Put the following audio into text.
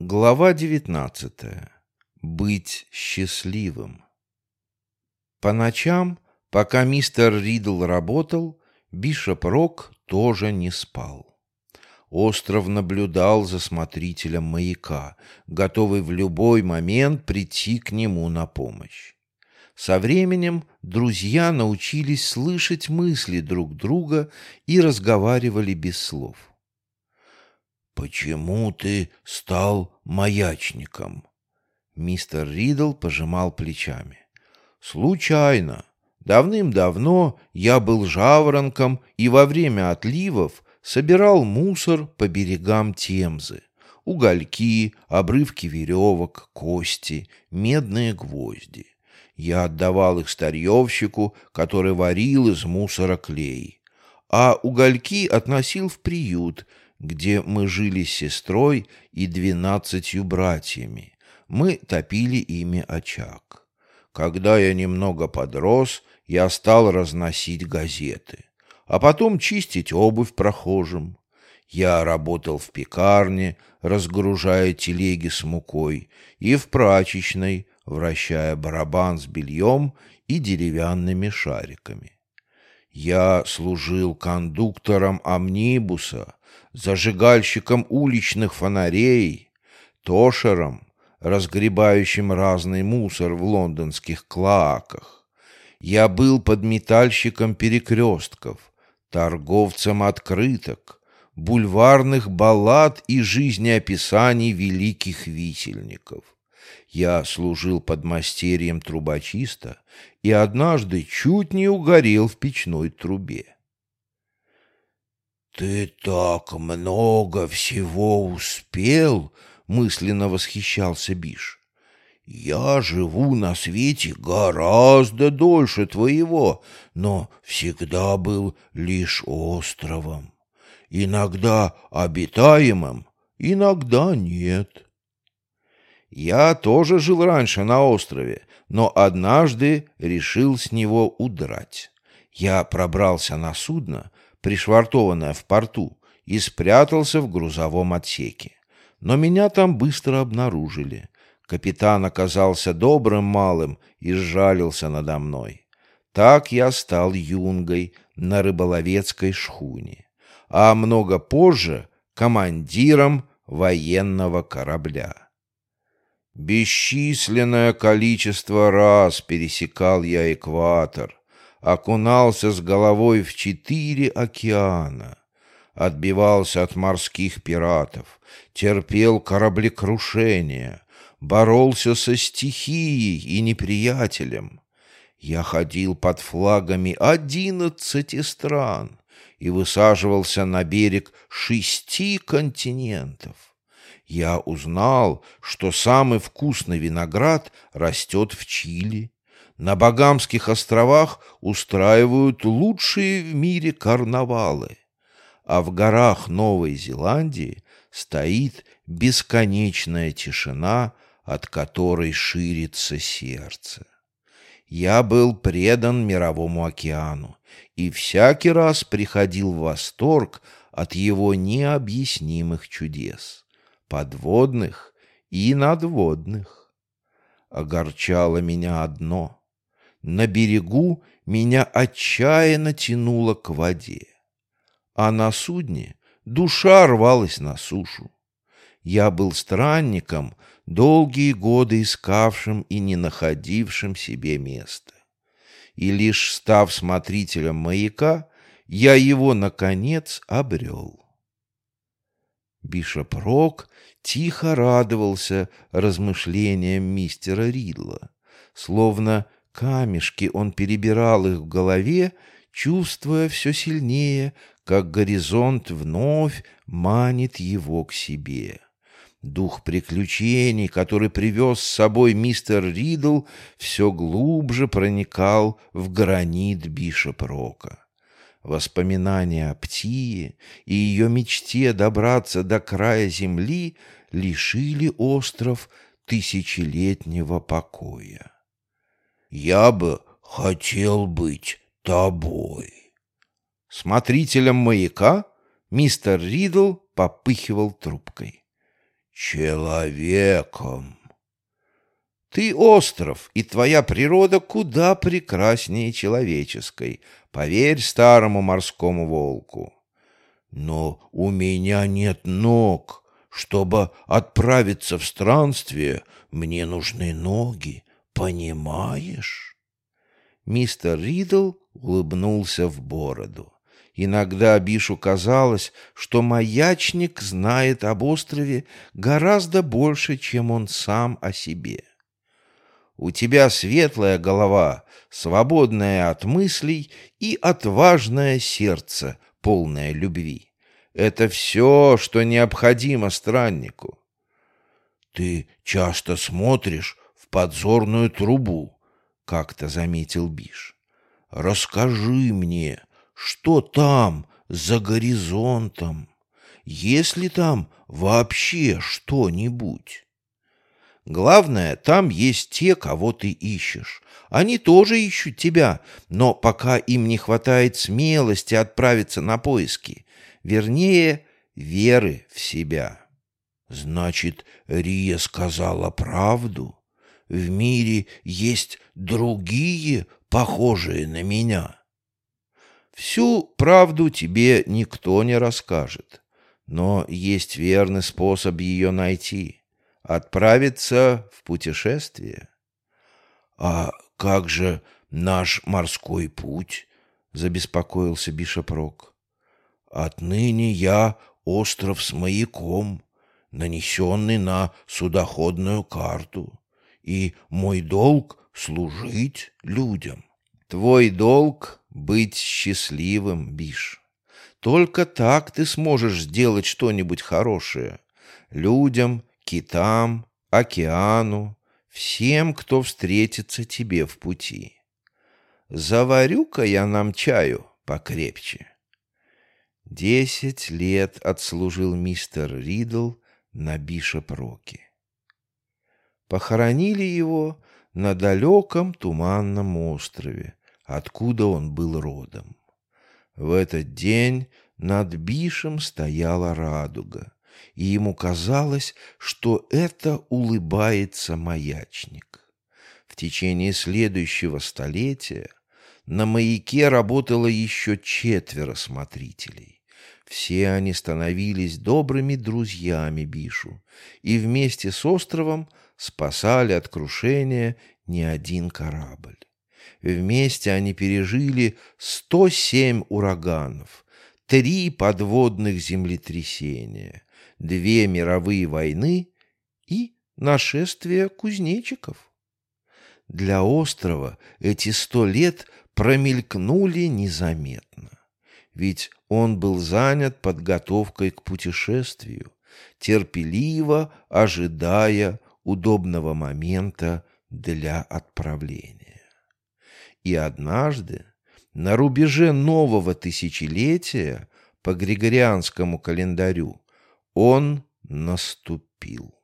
Глава 19. Быть счастливым. По ночам, пока мистер Ридл работал, Бишоп Рок тоже не спал. Остров наблюдал за смотрителем маяка, готовый в любой момент прийти к нему на помощь. Со временем друзья научились слышать мысли друг друга и разговаривали без слов. «Почему ты стал маячником?» Мистер Ридл пожимал плечами. «Случайно. Давным-давно я был жаворонком и во время отливов собирал мусор по берегам Темзы. Угольки, обрывки веревок, кости, медные гвозди. Я отдавал их старьевщику, который варил из мусора клей. А угольки относил в приют — где мы жили с сестрой и двенадцатью братьями. Мы топили ими очаг. Когда я немного подрос, я стал разносить газеты, а потом чистить обувь прохожим. Я работал в пекарне, разгружая телеги с мукой, и в прачечной, вращая барабан с бельем и деревянными шариками. Я служил кондуктором амнибуса, зажигальщиком уличных фонарей, тошером, разгребающим разный мусор в лондонских клоаках. Я был подметальщиком перекрестков, торговцем открыток, бульварных баллад и жизнеописаний великих висельников. Я служил подмастерьем трубочиста и однажды чуть не угорел в печной трубе. «Ты так много всего успел!» — мысленно восхищался Биш. «Я живу на свете гораздо дольше твоего, но всегда был лишь островом. Иногда обитаемым, иногда нет». Я тоже жил раньше на острове, но однажды решил с него удрать. Я пробрался на судно, пришвартованное в порту, и спрятался в грузовом отсеке. Но меня там быстро обнаружили. Капитан оказался добрым малым и сжалился надо мной. Так я стал юнгой на рыболовецкой шхуне, а много позже командиром военного корабля. Бесчисленное количество раз пересекал я экватор, окунался с головой в четыре океана, отбивался от морских пиратов, терпел кораблекрушения, боролся со стихией и неприятелем. Я ходил под флагами одиннадцати стран и высаживался на берег шести континентов. Я узнал, что самый вкусный виноград растет в Чили, на Багамских островах устраивают лучшие в мире карнавалы, а в горах Новой Зеландии стоит бесконечная тишина, от которой ширится сердце. Я был предан мировому океану и всякий раз приходил в восторг от его необъяснимых чудес, подводных и надводных. Огорчало меня одно — на берегу меня отчаянно тянуло к воде, а на судне душа рвалась на сушу. Я был странником, долгие годы искавшим и не находившим себе места. И лишь став смотрителем маяка, я его, наконец, обрел. Бишоп Рок тихо радовался размышлениям мистера Ридла, словно камешки, он перебирал их в голове, чувствуя все сильнее, как горизонт вновь манит его к себе. Дух приключений, который привез с собой мистер Ридл, все глубже проникал в гранит Бишоп-Рока. Воспоминания о Птие и ее мечте добраться до края земли лишили остров тысячелетнего покоя. Я бы хотел быть тобой. Смотрителем маяка мистер Ридл попыхивал трубкой. человеком. Ты остров, и твоя природа куда прекраснее человеческой, поверь старому морскому волку. Но у меня нет ног. Чтобы отправиться в странствие, мне нужны ноги, понимаешь? Мистер Ридл улыбнулся в бороду. Иногда Бишу казалось, что маячник знает об острове гораздо больше, чем он сам о себе. У тебя светлая голова, свободная от мыслей и отважное сердце, полное любви. Это все, что необходимо страннику. Ты часто смотришь в подзорную трубу, как-то заметил Биш. Расскажи мне, что там за горизонтом? Есть ли там вообще что-нибудь? Главное, там есть те, кого ты ищешь. Они тоже ищут тебя, но пока им не хватает смелости отправиться на поиски, вернее, веры в себя. Значит, Рия сказала правду. В мире есть другие, похожие на меня. Всю правду тебе никто не расскажет, но есть верный способ ее найти — отправиться в путешествие. А как же наш морской путь? Забеспокоился Бишопрок. Отныне я остров с маяком, нанесенный на судоходную карту, и мой долг — служить людям. Твой долг — быть счастливым, Биш. Только так ты сможешь сделать что-нибудь хорошее людям китам, океану, всем, кто встретится тебе в пути. Заварю-ка я нам чаю покрепче. Десять лет отслужил мистер Ридл на Бишоп-Роке. Похоронили его на далеком туманном острове, откуда он был родом. В этот день над Бишем стояла радуга и ему казалось, что это улыбается маячник. В течение следующего столетия на маяке работало еще четверо смотрителей. Все они становились добрыми друзьями Бишу и вместе с островом спасали от крушения не один корабль. Вместе они пережили 107 ураганов, три подводных землетрясения, две мировые войны и нашествие кузнечиков. Для острова эти сто лет промелькнули незаметно, ведь он был занят подготовкой к путешествию, терпеливо ожидая удобного момента для отправления. И однажды, на рубеже нового тысячелетия по Григорианскому календарю, он наступил.